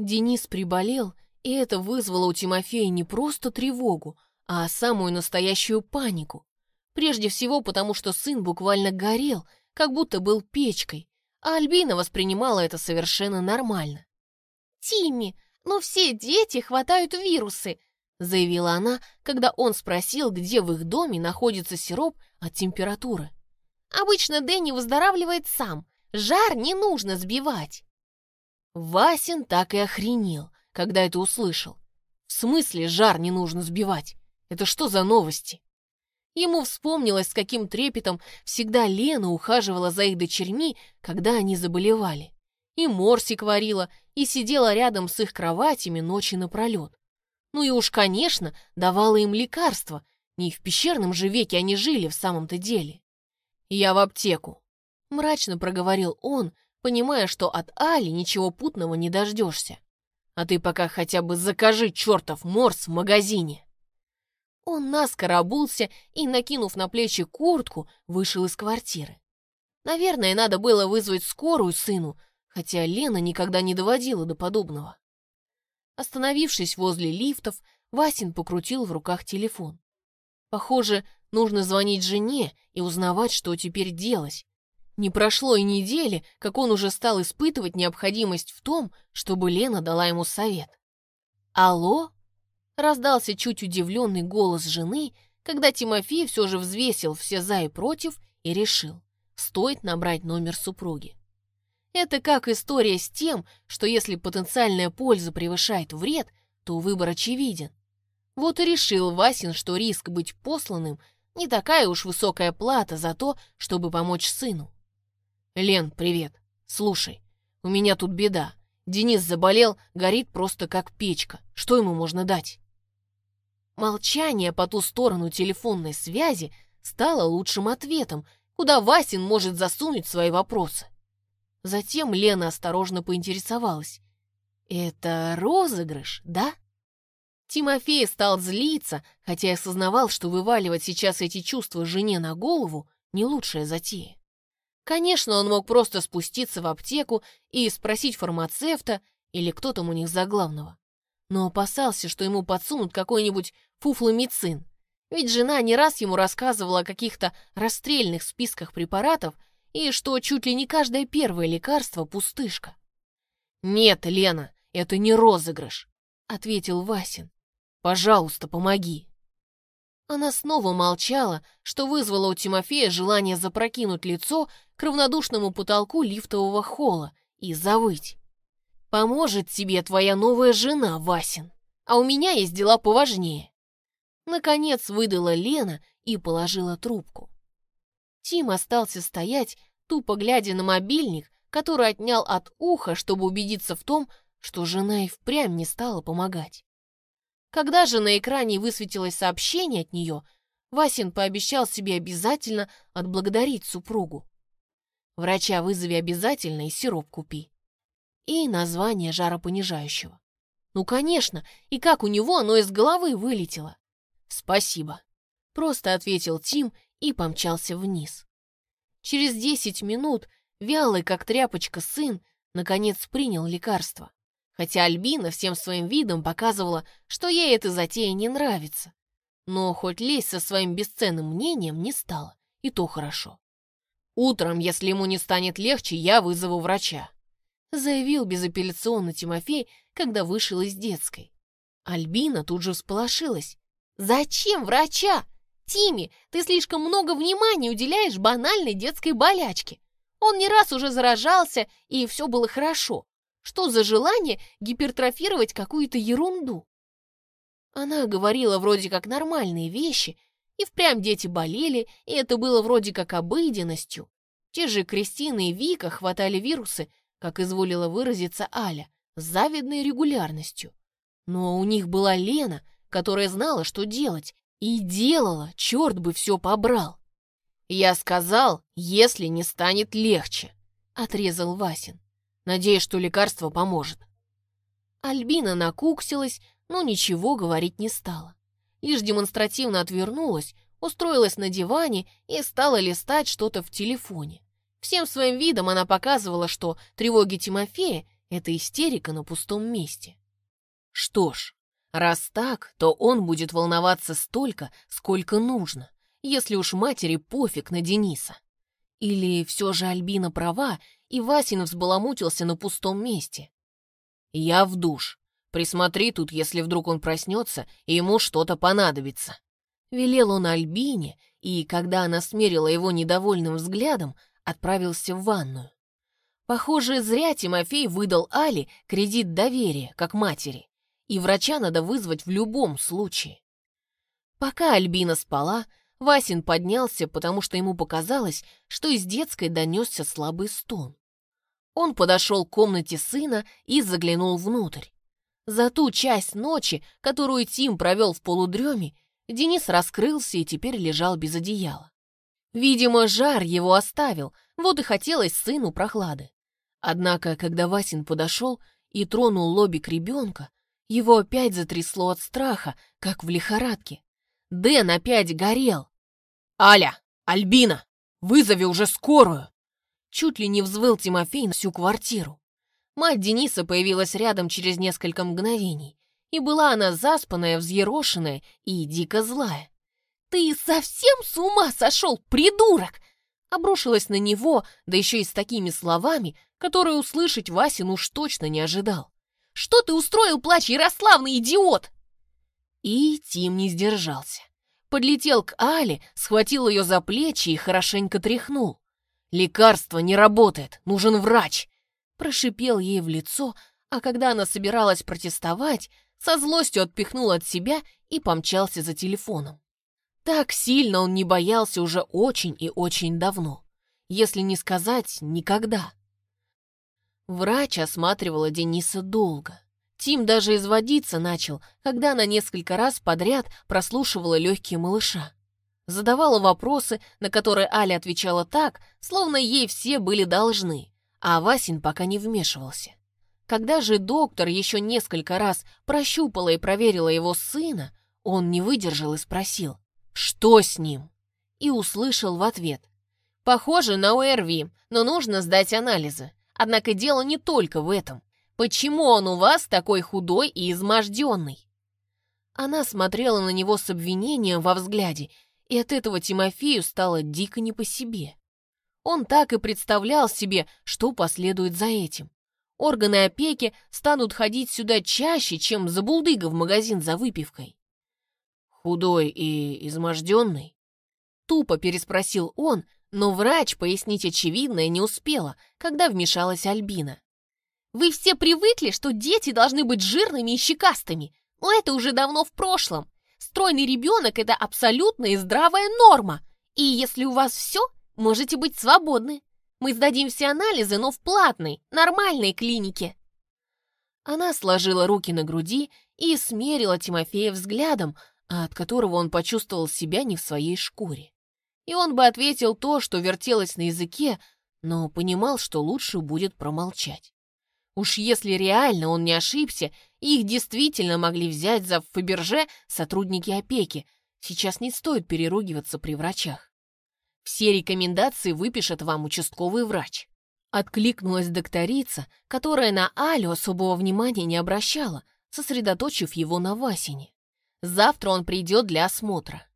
Денис приболел, и это вызвало у Тимофея не просто тревогу, а самую настоящую панику. Прежде всего потому, что сын буквально горел, как будто был печкой, а Альбина воспринимала это совершенно нормально. «Тимми, ну все дети хватают вирусы», заявила она, когда он спросил, где в их доме находится сироп от температуры. «Обычно Дэнни выздоравливает сам. Жар не нужно сбивать». Васин так и охренел, когда это услышал. В смысле жар не нужно сбивать? Это что за новости? Ему вспомнилось, с каким трепетом всегда Лена ухаживала за их дочерьми, когда они заболевали. И морсик варила, и сидела рядом с их кроватями ночи напролет. Ну и уж, конечно, давала им лекарства, не в пещерном же веке они жили в самом-то деле. «Я в аптеку», — мрачно проговорил он, понимая, что от Али ничего путного не дождешься. «А ты пока хотя бы закажи чертов морс в магазине». Он наскоро обулся и, накинув на плечи куртку, вышел из квартиры. Наверное, надо было вызвать скорую сыну, хотя Лена никогда не доводила до подобного. Остановившись возле лифтов, Васин покрутил в руках телефон. Похоже, нужно звонить жене и узнавать, что теперь делать. Не прошло и недели, как он уже стал испытывать необходимость в том, чтобы Лена дала ему совет. «Алло?» раздался чуть удивленный голос жены, когда Тимофей все же взвесил все за и против и решил, стоит набрать номер супруги. Это как история с тем, что если потенциальная польза превышает вред, то выбор очевиден. Вот и решил Васин, что риск быть посланным не такая уж высокая плата за то, чтобы помочь сыну. «Лен, привет. Слушай, у меня тут беда. Денис заболел, горит просто как печка. Что ему можно дать?» Молчание по ту сторону телефонной связи стало лучшим ответом, куда Васин может засунуть свои вопросы. Затем Лена осторожно поинтересовалась. «Это розыгрыш, да?» Тимофей стал злиться, хотя и осознавал, что вываливать сейчас эти чувства жене на голову — не лучшая затея. Конечно, он мог просто спуститься в аптеку и спросить фармацевта или кто там у них за главного но опасался, что ему подсунут какой-нибудь фуфломицин. Ведь жена не раз ему рассказывала о каких-то расстрельных списках препаратов и что чуть ли не каждое первое лекарство — пустышка. «Нет, Лена, это не розыгрыш», — ответил Васин. «Пожалуйста, помоги». Она снова молчала, что вызвало у Тимофея желание запрокинуть лицо к равнодушному потолку лифтового холла и завыть. Поможет тебе твоя новая жена, Васин, а у меня есть дела поважнее. Наконец выдала Лена и положила трубку. Тим остался стоять, тупо глядя на мобильник, который отнял от уха, чтобы убедиться в том, что жена и впрямь не стала помогать. Когда же на экране высветилось сообщение от нее, Васин пообещал себе обязательно отблагодарить супругу. «Врача вызови обязательно и сироп купи» и название жаропонижающего. Ну, конечно, и как у него оно из головы вылетело. Спасибо. Просто ответил Тим и помчался вниз. Через десять минут вялый, как тряпочка, сын наконец принял лекарство. Хотя Альбина всем своим видом показывала, что ей эта затея не нравится. Но хоть лезть со своим бесценным мнением не стала, и то хорошо. Утром, если ему не станет легче, я вызову врача заявил безапелляционно Тимофей, когда вышел из детской. Альбина тут же всполошилась. «Зачем врача? Тими, ты слишком много внимания уделяешь банальной детской болячке. Он не раз уже заражался, и все было хорошо. Что за желание гипертрофировать какую-то ерунду?» Она говорила вроде как нормальные вещи, и впрямь дети болели, и это было вроде как обыденностью. Те же Кристина и Вика хватали вирусы, как изволила выразиться Аля, с завидной регулярностью. Но у них была Лена, которая знала, что делать, и делала, черт бы все побрал. «Я сказал, если не станет легче», — отрезал Васин. «Надеюсь, что лекарство поможет». Альбина накуксилась, но ничего говорить не стала. Лишь демонстративно отвернулась, устроилась на диване и стала листать что-то в телефоне. Всем своим видом она показывала, что тревоги Тимофея Это истерика на пустом месте. Что ж, раз так, то он будет волноваться столько, сколько нужно, если уж матери пофиг на Дениса. Или все же Альбина права, и Васин взбаламутился на пустом месте. Я в душ. Присмотри тут, если вдруг он проснется, и ему что-то понадобится. Велел он Альбине, и, когда она смерила его недовольным взглядом, отправился в ванную. Похоже, зря Тимофей выдал Али кредит доверия, как матери, и врача надо вызвать в любом случае. Пока Альбина спала, Васин поднялся, потому что ему показалось, что из детской донесся слабый стон. Он подошел к комнате сына и заглянул внутрь. За ту часть ночи, которую Тим провел в полудреме, Денис раскрылся и теперь лежал без одеяла. Видимо, жар его оставил, вот и хотелось сыну прохлады. Однако, когда Васин подошел и тронул лобик ребенка, его опять затрясло от страха, как в лихорадке. Дэн опять горел. «Аля! Альбина! Вызови уже скорую!» Чуть ли не взвыл Тимофей на всю квартиру. Мать Дениса появилась рядом через несколько мгновений, и была она заспанная, взъерошенная и дико злая. «Ты совсем с ума сошел, придурок!» Обрушилась на него, да еще и с такими словами, которые услышать Васин уж точно не ожидал. «Что ты устроил, плач, Ярославный идиот?» И Тим не сдержался. Подлетел к Але, схватил ее за плечи и хорошенько тряхнул. «Лекарство не работает, нужен врач!» Прошипел ей в лицо, а когда она собиралась протестовать, со злостью отпихнул от себя и помчался за телефоном. Так сильно он не боялся уже очень и очень давно, если не сказать никогда. Врач осматривала Дениса долго. Тим даже изводиться начал, когда она несколько раз подряд прослушивала легкие малыша задавала вопросы, на которые Аля отвечала так, словно ей все были должны, а Васин пока не вмешивался. Когда же доктор еще несколько раз прощупала и проверила его сына, он не выдержал и спросил, что с ним? И услышал в ответ, похоже на ОРВИ, но нужно сдать анализы. Однако дело не только в этом. Почему он у вас такой худой и изможденный? Она смотрела на него с обвинением во взгляде и от этого Тимофею стало дико не по себе. Он так и представлял себе, что последует за этим. Органы опеки станут ходить сюда чаще, чем за булдыга в магазин за выпивкой. «Худой и изможденный?» Тупо переспросил он, но врач пояснить очевидное не успела, когда вмешалась Альбина. «Вы все привыкли, что дети должны быть жирными и щекастыми, но это уже давно в прошлом. Стройный ребенок – это абсолютная и здравая норма. И если у вас все, можете быть свободны. Мы сдадим все анализы, но в платной, нормальной клинике». Она сложила руки на груди и смерила Тимофея взглядом, от которого он почувствовал себя не в своей шкуре. И он бы ответил то, что вертелось на языке, но понимал, что лучше будет промолчать. Уж если реально он не ошибся, их действительно могли взять за Фаберже сотрудники опеки, сейчас не стоит переругиваться при врачах. Все рекомендации выпишет вам участковый врач. Откликнулась докторица, которая на Алю особого внимания не обращала, сосредоточив его на Васине. Завтра он придет для осмотра.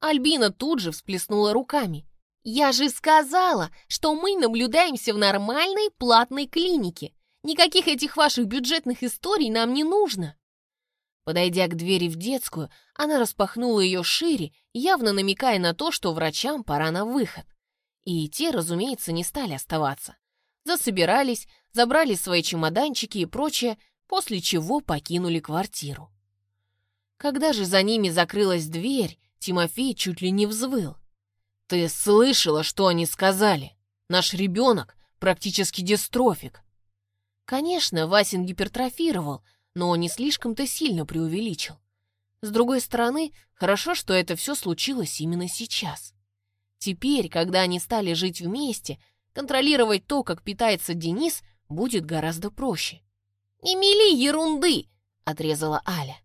Альбина тут же всплеснула руками. «Я же сказала, что мы наблюдаемся в нормальной платной клинике. Никаких этих ваших бюджетных историй нам не нужно!» Подойдя к двери в детскую, она распахнула ее шире, явно намекая на то, что врачам пора на выход. И те, разумеется, не стали оставаться. Засобирались, забрали свои чемоданчики и прочее, после чего покинули квартиру. Когда же за ними закрылась дверь, Тимофей чуть ли не взвыл. «Ты слышала, что они сказали? Наш ребенок практически дистрофик. Конечно, Васин гипертрофировал, но не слишком-то сильно преувеличил. С другой стороны, хорошо, что это все случилось именно сейчас. Теперь, когда они стали жить вместе, контролировать то, как питается Денис, будет гораздо проще. «Не мели ерунды!» — отрезала Аля.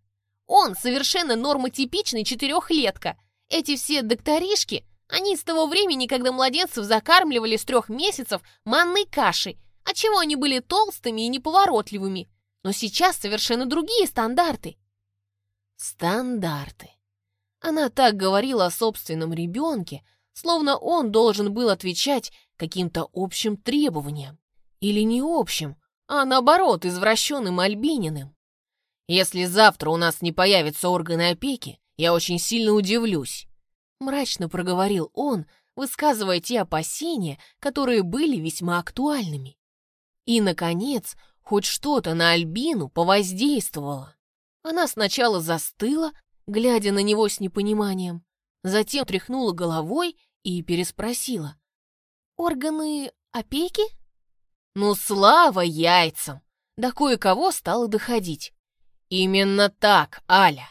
«Он совершенно нормотипичный четырехлетка. Эти все докторишки, они с того времени, когда младенцев закармливали с трех месяцев манной кашей, Отчего они были толстыми и неповоротливыми? Но сейчас совершенно другие стандарты. Стандарты. Она так говорила о собственном ребенке, словно он должен был отвечать каким-то общим требованиям. Или не общим, а наоборот, извращенным Альбининым. Если завтра у нас не появятся органы опеки, я очень сильно удивлюсь. Мрачно проговорил он, высказывая те опасения, которые были весьма актуальными. И, наконец, хоть что-то на Альбину повоздействовало. Она сначала застыла, глядя на него с непониманием, затем тряхнула головой и переспросила. «Органы опеки?» «Ну, слава яйцам!» До кое-кого стало доходить. «Именно так, Аля!»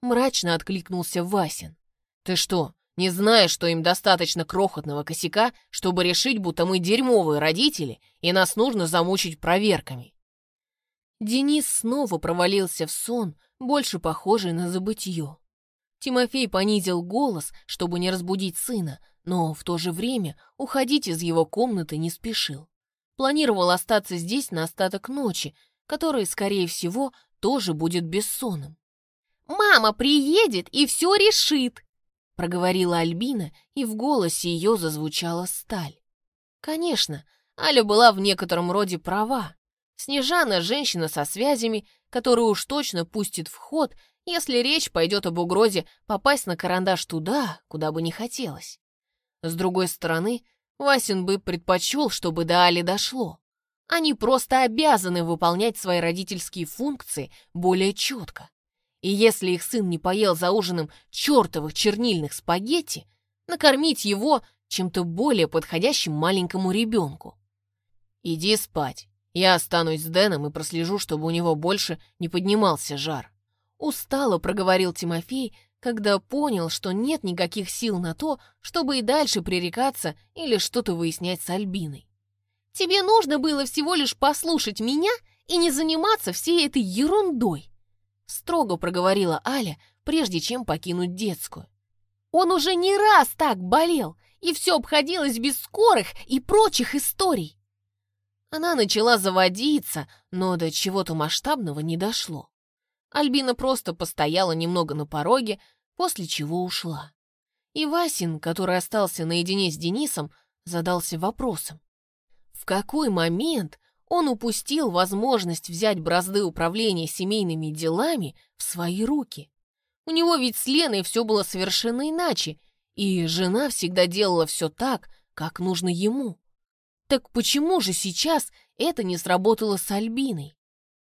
Мрачно откликнулся Васин. «Ты что, не знаешь, что им достаточно крохотного косяка, чтобы решить, будто мы дерьмовые родители, и нас нужно замучить проверками?» Денис снова провалился в сон, больше похожий на забытье. Тимофей понизил голос, чтобы не разбудить сына, но в то же время уходить из его комнаты не спешил. Планировал остаться здесь на остаток ночи, который, скорее всего, тоже будет бессонным. «Мама приедет и все решит!» Проговорила Альбина, и в голосе ее зазвучала сталь. Конечно, Аля была в некотором роде права. Снежана — женщина со связями, которую уж точно пустит в ход, если речь пойдет об угрозе попасть на карандаш туда, куда бы не хотелось. С другой стороны, Васин бы предпочел, чтобы до Али дошло. Они просто обязаны выполнять свои родительские функции более четко. И если их сын не поел за ужином чертовых чернильных спагетти, накормить его чем-то более подходящим маленькому ребенку. «Иди спать. Я останусь с Дэном и прослежу, чтобы у него больше не поднимался жар». Устало проговорил Тимофей, когда понял, что нет никаких сил на то, чтобы и дальше пререкаться или что-то выяснять с Альбиной. «Тебе нужно было всего лишь послушать меня и не заниматься всей этой ерундой», строго проговорила Аля, прежде чем покинуть детскую. «Он уже не раз так болел, и все обходилось без скорых и прочих историй». Она начала заводиться, но до чего-то масштабного не дошло. Альбина просто постояла немного на пороге, после чего ушла. И Васин, который остался наедине с Денисом, задался вопросом. В какой момент он упустил возможность взять бразды управления семейными делами в свои руки. У него ведь с Леной все было совершенно иначе, и жена всегда делала все так, как нужно ему. Так почему же сейчас это не сработало с Альбиной?